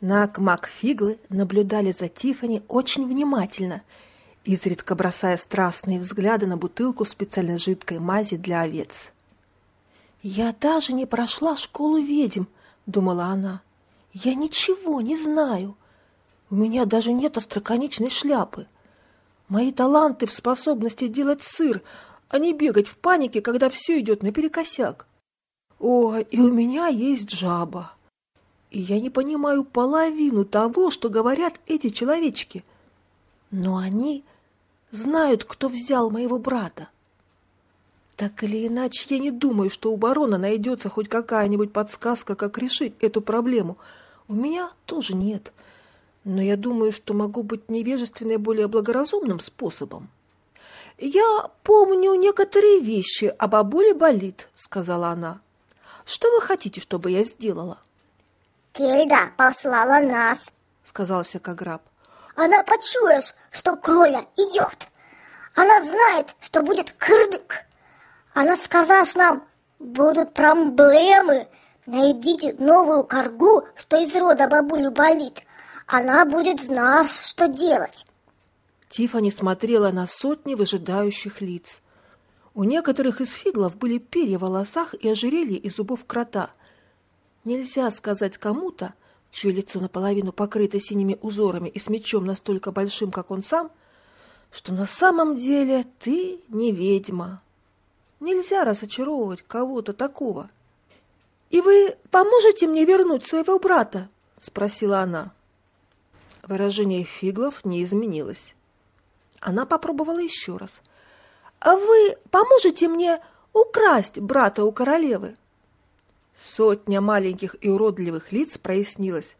Нак Макфиглы наблюдали за Тифани очень внимательно, изредка бросая страстные взгляды на бутылку специально жидкой мази для овец. «Я даже не прошла школу ведьм», — думала она. «Я ничего не знаю. У меня даже нет остроконечной шляпы. Мои таланты в способности делать сыр, а не бегать в панике, когда все идет наперекосяк. О, и у меня есть жаба и я не понимаю половину того, что говорят эти человечки. Но они знают, кто взял моего брата. Так или иначе, я не думаю, что у барона найдется хоть какая-нибудь подсказка, как решить эту проблему. У меня тоже нет. Но я думаю, что могу быть невежественной более благоразумным способом. «Я помню некоторые вещи, а бабуле болит», — сказала она. «Что вы хотите, чтобы я сделала?» Кельда послала нас, сказал Секограб. Она почуешь, что кроля идет. Она знает, что будет кырдык. Она сказала нам, будут проблемы. Найдите новую коргу, что из рода бабулю болит. Она будет знать, что делать. Тифани смотрела на сотни выжидающих лиц. У некоторых из фиглов были перья в волосах и ожерелье из зубов крота – Нельзя сказать кому-то, чье лицо наполовину покрыто синими узорами и с мечом настолько большим, как он сам, что на самом деле ты не ведьма. Нельзя разочаровывать кого-то такого. «И вы поможете мне вернуть своего брата?» — спросила она. Выражение фиглов не изменилось. Она попробовала еще раз. «А вы поможете мне украсть брата у королевы?» Сотня маленьких и уродливых лиц прояснилось.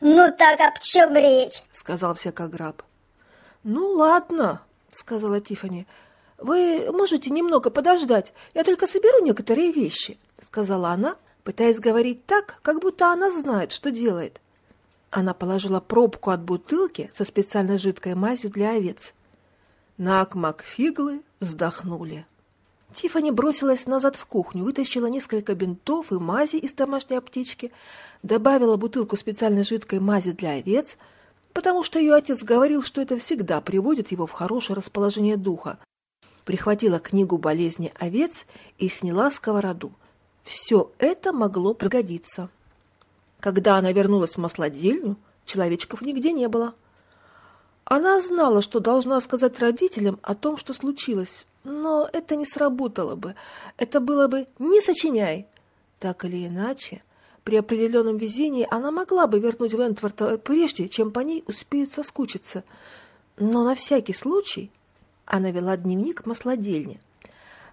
«Ну так об чем речь?» — сказал всякограб. «Ну ладно», — сказала Тифани. «Вы можете немного подождать, я только соберу некоторые вещи», — сказала она, пытаясь говорить так, как будто она знает, что делает. Она положила пробку от бутылки со специальной жидкой мазью для овец. Нак Макфиглы вздохнули. Тифани бросилась назад в кухню, вытащила несколько бинтов и мази из домашней аптечки, добавила бутылку специальной жидкой мази для овец, потому что ее отец говорил, что это всегда приводит его в хорошее расположение духа. Прихватила книгу болезни овец и сняла сковороду. Все это могло пригодиться. Когда она вернулась в маслодельню, человечков нигде не было. Она знала, что должна сказать родителям о том, что случилось, но это не сработало бы. Это было бы «не сочиняй». Так или иначе, при определенном везении она могла бы вернуть Вентворта прежде, чем по ней успеют соскучиться. Но на всякий случай она вела дневник маслодельни.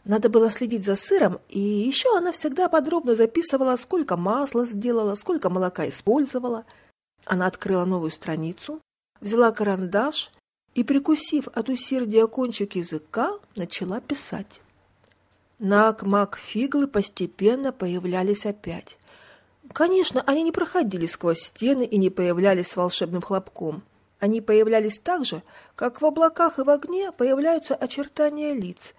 Надо было следить за сыром, и еще она всегда подробно записывала, сколько масла сделала, сколько молока использовала. Она открыла новую страницу, взяла карандаш и, прикусив от усердия кончик языка, начала писать. Нак-мак фиглы постепенно появлялись опять. Конечно, они не проходили сквозь стены и не появлялись с волшебным хлопком. Они появлялись так же, как в облаках и в огне появляются очертания лиц.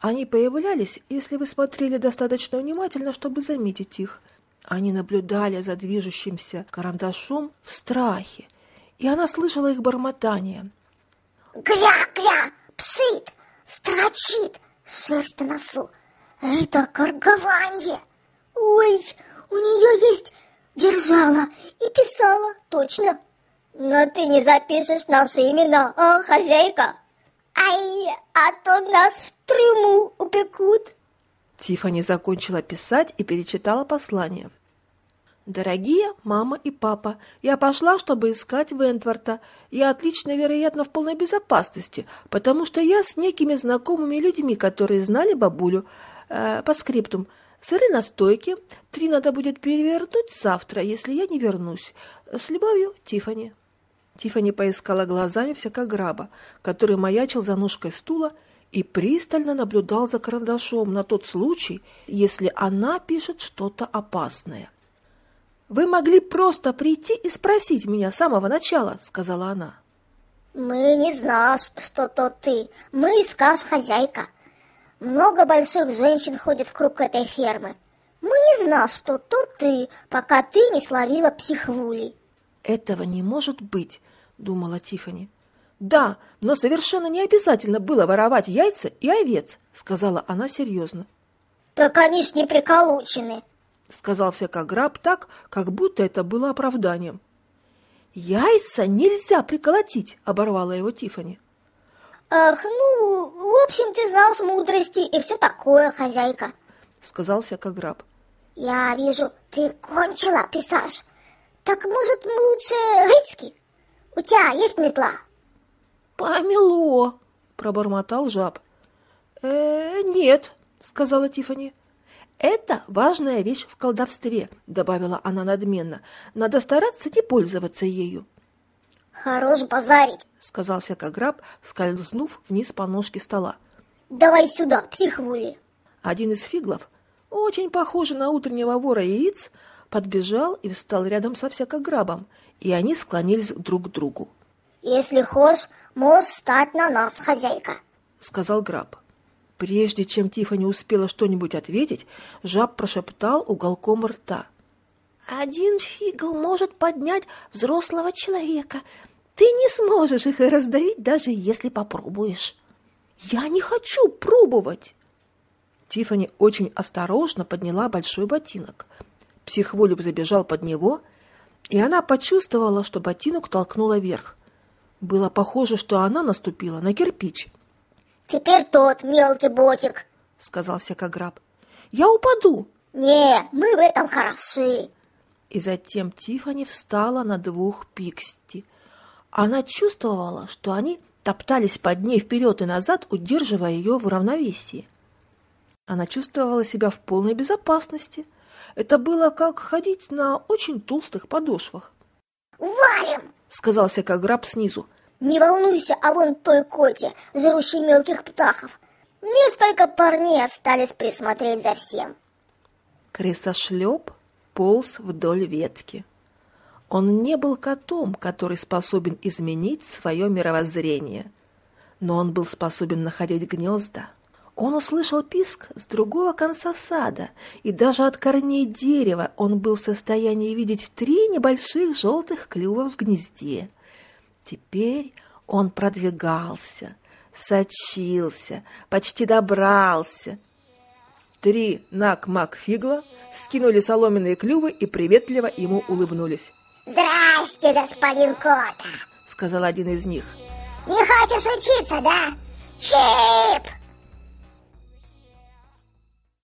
Они появлялись, если вы смотрели достаточно внимательно, чтобы заметить их. Они наблюдали за движущимся карандашом в страхе, и она слышала их бормотание. Гля-гля, пшит, строчит, шерсть на носу. Это коргование. Ой, у нее есть держала и писала, точно. Но ты не запишешь наши имена, а, хозяйка? Ай, а то нас в трюму упекут. Тифани закончила писать и перечитала послание. «Дорогие мама и папа, я пошла, чтобы искать Вентворта. Я отлично, вероятно, в полной безопасности, потому что я с некими знакомыми людьми, которые знали бабулю. Э, по скриптум. Сыры на стойке. Три надо будет перевернуть завтра, если я не вернусь. С любовью, Тифани. Тифани поискала глазами всякограба, который маячил за ножкой стула и пристально наблюдал за карандашом на тот случай, если она пишет что-то опасное. «Вы могли просто прийти и спросить меня с самого начала», — сказала она. «Мы не знали, что то ты. Мы скаж хозяйка. Много больших женщин ходит в круг этой фермы. Мы не знали, что то ты, пока ты не словила психвули». «Этого не может быть», — думала Тифани. «Да, но совершенно не обязательно было воровать яйца и овец», — сказала она серьезно. «Так они ж не приколочены», — сказал всякограб так, как будто это было оправданием. «Яйца нельзя приколотить!» — оборвала его Тифани. «Ах, ну, в общем, ты знал мудрости и все такое, хозяйка», — сказал всякограб. «Я вижу, ты кончила, писаж. Так, может, лучше рыцки? У тебя есть метла?» «Помело!» — пробормотал жаб. «Э, нет», — сказала Тифани. «Это важная вещь в колдовстве», — добавила она надменно. «Надо стараться не пользоваться ею». «Хорош базарить», — сказал всякограб, скользнув вниз по ножке стола. «Давай сюда, психвули». Один из фиглов, очень похожий на утреннего вора яиц, подбежал и встал рядом со всякограбом, и они склонились друг к другу. «Если хочешь, можешь стать на нас, хозяйка», — сказал граб. Прежде чем Тифани успела что-нибудь ответить, жаб прошептал уголком рта. «Один фигл может поднять взрослого человека. Ты не сможешь их раздавить, даже если попробуешь». «Я не хочу пробовать!» Тифани очень осторожно подняла большой ботинок. Психволюб забежал под него, и она почувствовала, что ботинок толкнула вверх. Было похоже, что она наступила на кирпич. Теперь тот мелкий ботик, сказал всякограб. Я упаду. Не, мы в этом хороши. И затем Тифани встала на двух пиксти. Она чувствовала, что они топтались под ней вперед и назад, удерживая ее в равновесии. Она чувствовала себя в полной безопасности. Это было как ходить на очень толстых подошвах. «Валим!» — сказал всякограб снизу. Не волнуйся о вон той коте, жрущей мелких птахов. Несколько парней остались присмотреть за всем. Крысошлеп полз вдоль ветки. Он не был котом, который способен изменить свое мировоззрение, но он был способен находить гнезда. Он услышал писк с другого конца сада, и даже от корней дерева он был в состоянии видеть три небольших желтых клюва в гнезде. Теперь он продвигался, сочился, почти добрался. Три нак-мак-фигла скинули соломенные клювы и приветливо ему улыбнулись. «Здрасте, господин Кота!» — сказал один из них. «Не хочешь учиться, да? Чип!»